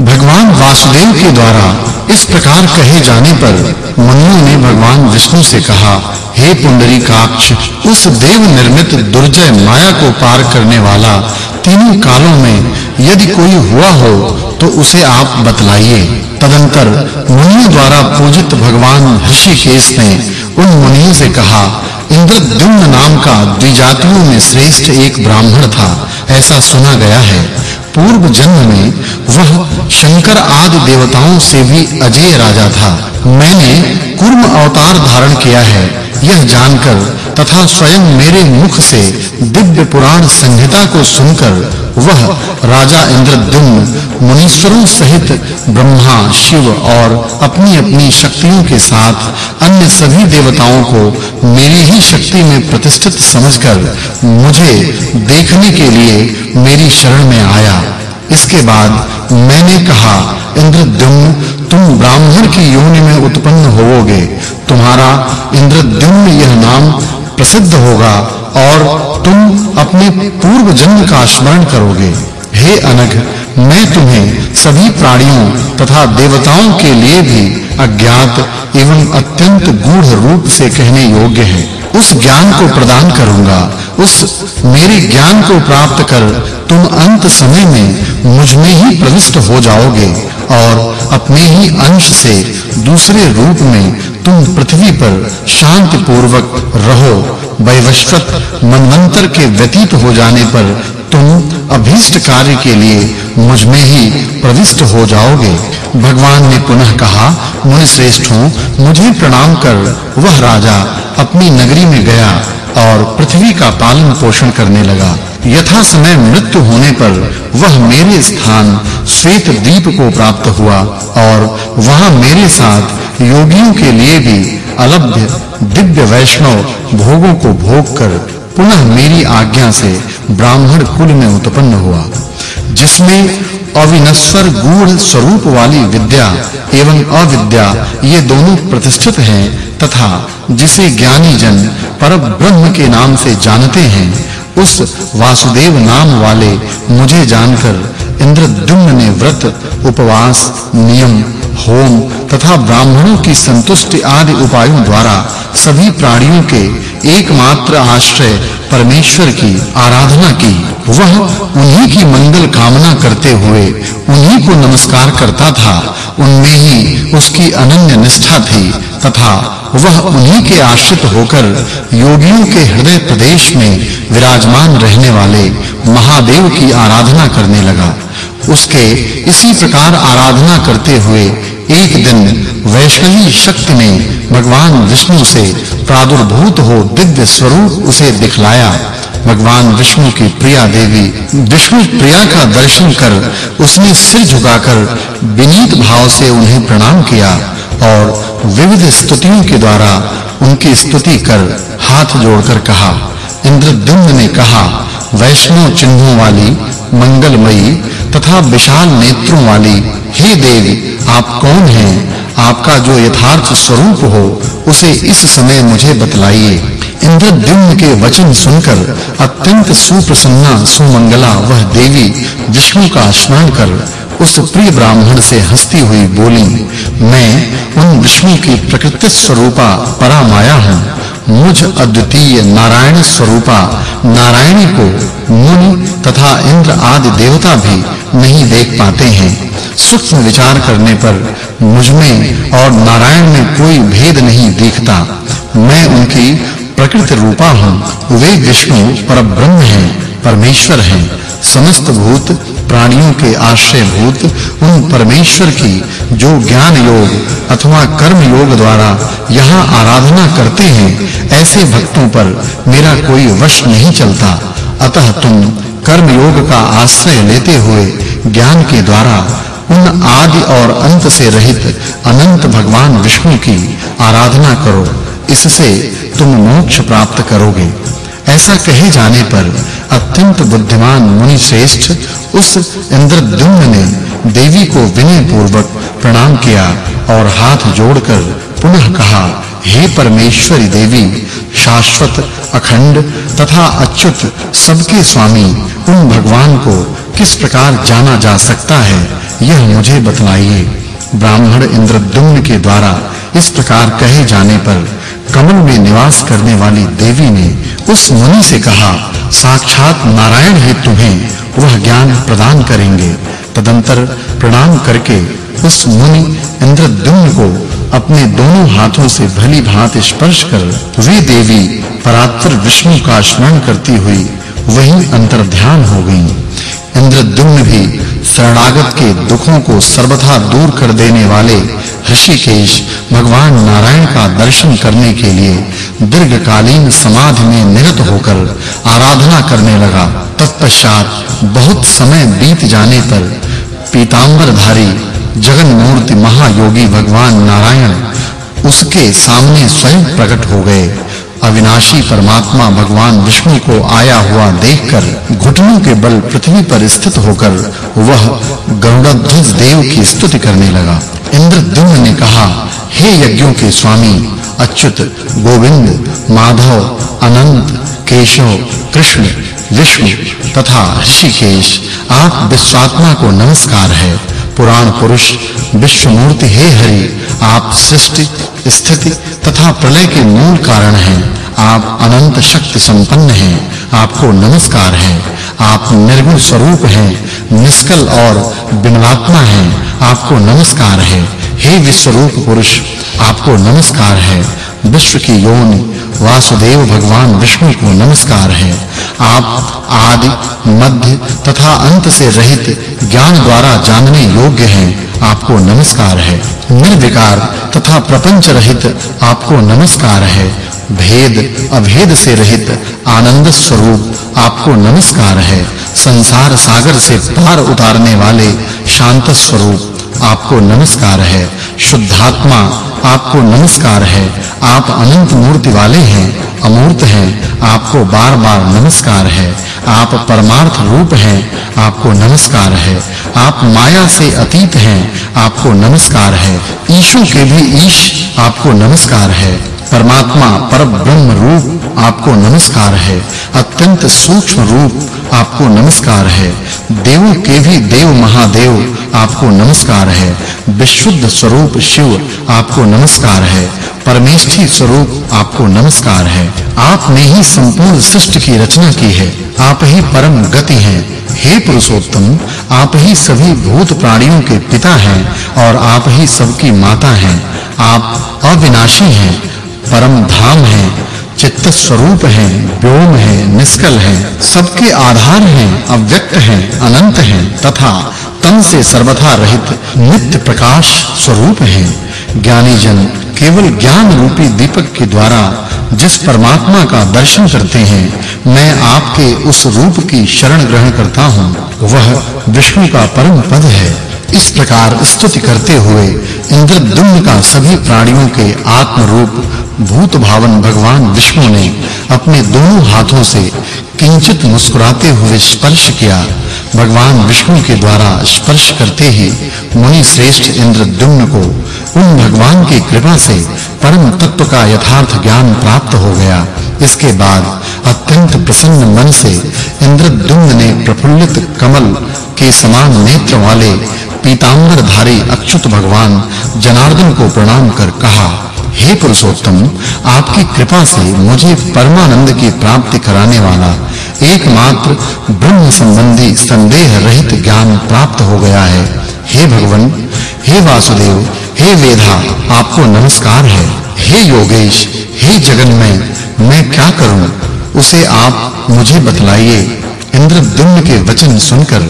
भगवान वासुदेव के द्वारा इस प्रकार कहे जाने पर मनु ने भगवान विष्णु से कहा, हे पुंडरीकाक्ष, उस देव निर्मित दुर्जय माया को पार करने वाला तीनों कालों में यदि कोई हुआ हो तो उसे आप बतलाइए। तदंतर मुनियों द्वारा पूजित भगवान ऋषिकेश ने उन मुनियों से कहा, इंद्रद्युम्न नाम का द्विजातियों में श्रेष्ठ एक ब्राह्मण था, ऐसा सुना गया है। पूर्व जन्म में वह शंकर आदि देवताओं से भी अजय राजा था। मैंने कुर्म अवतार धारण किया है, यह जानकर तथा स्वयं मेरे मुख से दिव्य पुराण संहिता को सुनकर वह राजा इंद्रद्युम्न, मुनीश्वरों सहित ब्रह्मा, शिव और अपनी-अपनी शक्तियों के साथ अन्य सभी देवताओं को मेरी ही शक्ति में प्रतिष्ठित समझकर मुझे देखने के लिए मेरी शरण में आया। इसके बाद मैंने कहा, इंद्रद्युम्न, तुम ब्राह्मण की योनि में उत्पन्न होवोगे। तुम्हारा इंद्रद्युम्न यह नाम प्रसिद्ध होगा और तुम अपने पूर्व जन्म का स्मरण करोगे। हे अनघ, मैं तुम्हें सभी प्राणियों तथा देवताओं के लिए भी अज्ञात एवं अत्यंत गूढ़ रूप से कहने योग्य है। उस ज्ञान को प्रदान करूँगा। उस मेरे ज्ञान को प्राप्त कर तुम अंत समय में मुझमें ही प्रविष्ट हो जाओगे और अपने ही अंश से दूसरे रूप में तुम पृथ्वी पर शांति पूर्वक रहो। वैवस्वत मनवंतर के व्यतीत हो जाने पर तुम अभीष्ट कार्य के लिए मुझमें ही प्रविष्ट हो जाओगे। भगवान ने पुनः कहा, मुनि श्रेष्ठों मुझे प्रणाम कर, वह राजा अपनी नगरी में गया और पृथ्वी का पालन पोषण करने लगा। यथा समय मृत्यु होने पर वह मेरे स्थान श्वेत द्वीप को प्राप्त हुआ और वहाँ मेरे साथ योगियों के लिए भी अलभ्य, दिव्य वैष्णव भोगों को भोग कर पुनः मेरी आज्ञा से ब्राह्मण कुल में उत्पन्न हुआ, जिसमें अविनश्वर गूढ़ स्वरूप वाली विद्या एवं अविद्या ये दोनों प्रतिष्ठित हैं तथा जिसे ज्ञानी जन पर ब्रह्म के नाम से जानते हैं, उस वासुदेव नाम वाले मुझे जानकर इंद्रद्युम्न ने व्रत, उपवास, नियम, होम तथा ब्राह्मणों की संतुष्टि आदि उपायों द्वारा सभी प्राणियों के एकमात्र आश्रय परमेश्वर की आराधना की। वह उन्हीं की मंगल कामना करते हुए उन्हीं को नमस्कार करता था। उनमें ही उसकी अनन्य निष्ठा थी तथा वह उन्हीं के आश्रित होकर योगियों के हृदय प्रदेश में विराजमान रहने वाले महादेव की आराधना करने लगा। उसके इसी प्रकार आराधना करते हुए एक दिन वैष्णवी शक्ति ने भगवान विष्णु से प्रादुर्भूत हो दिव्य स्वरूप उसे दिखलाया। भगवान विष्णु की प्रिया देवी विष्णु प्रिया का दर्शन कर उसने सिर झुकाकर विनीत भाव से उन्हें प्रणाम किया और विविध स्तुतियों के द्वारा उनकी स्तुति कर हाथ जोड़कर कहा। इंद्रद्युम्न ने कहा, वैष्णव चिन्हों वाली मंगलमयी तथा विशाल नेत्रों वाली, हे देवी, आप कौन हैं? आपका जो यथार्थ स्वरूप हो, उसे इस समय मुझे बतलाइए। इंद्रद्युम्न के वचन सुनकर अत्यंत सुप्रसन्ना सुमंगला वह देवी विष्णु का स्मरण कर उस प्रिय ब्राह्मण से हंसती हुई बोली, मैं उन विष्णु की प्रकृति स्वरूपा परामाया हूँ। मुझ अद्वितीय नारायण स्वरूपा, नारायणी को मुनि तथा इंद्र आदि देवता भी नहीं देख पाते हैं। सूक्ष्म विचार करने पर मुझमें और नारायण में कोई भेद नहीं दिखता। मैं उनकी प्रकृति रूपा हूँ। वे विष्णु परब्रह्म हैं, परमेश्वर हैं। समस्त भूत, प्राणियों के आश्रय भूत, उन परमेश्वर की जो ज्ञान योग अथवा कर्म योग द्वारा यहाँ आराधना करते हैं, ऐसे भक्तों पर मेरा कोई वश नहीं चलता। अतः तुम कर्म योग का आश्रय लेते हुए ज्ञान के द्वारा उन आदि और अंत से रहित अनंत भगवान विष्णु की आराधना करो। इससे तुम मोक्ष प्राप्त करोगे। ऐसा कहे जाने पर अत्यंत बुद्धिमान मुनि श्रेष्ठ उस इंद्रद्युम्न ने देवी को विनय पूर्वक प्रणाम किया और हाथ जोड़कर पुनः कहा हे परमेश्वरी देवी, शाश्वत, अखंड तथा अच्युत सबके स्वामी, उन भगवान को किस प्रकार जाना जा सकता है, यह मुझे बतलाइए। ब्राह्मण इंद्रद्युम्न के द्वारा इस प्रकार कहे जाने पर कमल में निवास करने वाली देवी ने उस मुनि से कहा, साक्षात नारायण ही तुम्हें, वह ज्ञान प्रदान करेंगे। तदंतर प्रणाम करके उस मुनि इंद्रद्युम्न को अपने दोनों हाथों से भली भांति स्पर्श कर वे देवी परात्पर विष्णु का स्मरण करती हुई वहीं अंतर्ध्यान हो गईं। इंद्रद्युम्न भी शरणागत के दुखों को सर्वथा दूर कर देने वाले ऋषिकेश भगवान नारायण का दर्शन करने के लिए दीर्घकालीन समाधि में निरत होकर आराधना करने लगा। तत्पश्चात बहुत समय बीत जाने पर पीतांबरधारी जगन मूर्ति महायोगी भगवान नारायण उसके सामने स्वयं प्रकट हो गए। अविनाशी परमात्मा भगवान विष्णु को आया हुआ देखकर घुटनों के बल पृथ्वी पर स्थित होकर वह गरुड़ध्वज देव की स्तुति करने लगा। इंद्रद्युम्न ने कहा, हे यज्ञों के स्वामी, अच्युत, गोविंद, माधव, अनंत, केशव, कृष्ण, विष्णु तथा ऋषिकेश, आप विश्वात्मा को नमस्कार है। पुराण पुरुष, विश्वमूर्ति हे हरि, आप सृष्टि, स्थिति तथा प्रलय के मूल कारण हैं। आप अनंत शक्ति संपन्न हैं, आपको नमस्कार है, आप निर्गुण स्वरूप हैं, निष्कल और विमलात्मा हैं, आपको नमस्कार है। हे विश्वरूप पुरुष, आपको नमस्कार है। विश्व की योनि वासुदेव भगवान विष्णु को नमस्कार है। आप आदि, मध्य तथा अंत से रहित ज्ञान द्वारा जानने योग्य हैं, आपको नमस्कार है। निर्विकार तथा प्रपंच रहित आपको नमस्कार है। भेद, अभेद से रहित आनंद स्वरूप आपको नमस्कार है। संसार सागर से पार उतारने वाले शांत स्वरूप आपको नमस्कार है। शुद्धात्मा आपको नमस्कार है। आप अनंत मूर्ति वाले हैं, अमूर्त हैं, आपको बार-बार नमस्कार है। आप परमार्थ रूप हैं, आपको नमस्कार है। आप माया से अतीत हैं, आपको नमस्कार है। ईशु के भी ईश आपको नमस्कार है। परमात्मा पर ब्रह्म रूप आपको नमस्कार है। अत्यंत सूक्ष्म रूप आपको नमस्कार है। देवों के भी देव महादेव आपको नमस्कार है। विशुद्ध स्वरूप शिव आपको नमस्कार है। परमेष्ठी स्वरूप आपको नमस्कार है। आपने ही संपूर्ण सृष्टि की रचना की है। आप ही परम गति हैं। हे पुरुषोत्तम, आप ही सभी भूत प्राणियों के पिता हैं और आप ही सबकी माता हैं। आप अविनाशी हैं। परम धाम है, चित्त स्वरूप है, व्योम है, निष्कल है, सबके आधार हैं, अव्यक्त हैं, अनंत हैं, तथा तन से सर्वथा रहित नित्य प्रकाश स्वरूप हैं। ज्ञानी जन केवल ज्ञान रूपी दीपक के द्वारा जिस परमात्मा का दर्शन करते हैं, मैं आपके उस रूप की शरण ग्रहण करता हूँ, वह विष्णु का परम पद है। इस प्रकार स्तुति करते हुए इंद्रद्युम्न का सभी प्राणियों के आत्म रूप भूत भावन भगवान विष्णु ने अपने दोनों हाथों से किंचित मुस्कुराते हुए स्पर्श किया। भगवान विष्णु के द्वारा स्पर्श करते ही मुनि श्रेष्ठ इंद्रद्युम्न को उन भगवान की कृपा से परम तत्व का यथार्थ ज्ञान प्राप्त हो गया। इसके बाद अत्यंत प्रसन्न मन से इंद्रद्युम्न ने प्रफुल्लित कमल के समान नेत्र वाले पीतांबरधारी अच्युत भगवान जनार्दन को प्रणाम कर कहा, हे पुरुषोत्तम, आपकी कृपा से मुझे परमानंद की प्राप्ति कराने वाला एकमात्र ब्रह्म संबंधी संदेह रहित ज्ञान प्राप्त हो गया है। हे भगवन, हे वासुदेव, हे वेधा, आपको नमस्कार है। हे योगेश, हे जगन में मैं क्या करूँ? उसे आप मुझे बतलाइए। इंद्रद्युम्न के वचन सुनकर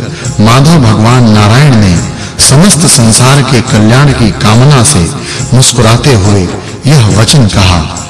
माधव भगवान नारायण ने समस्त संसार के कल्याण की कामना से मुस्कुराते हुए यह वचन कहा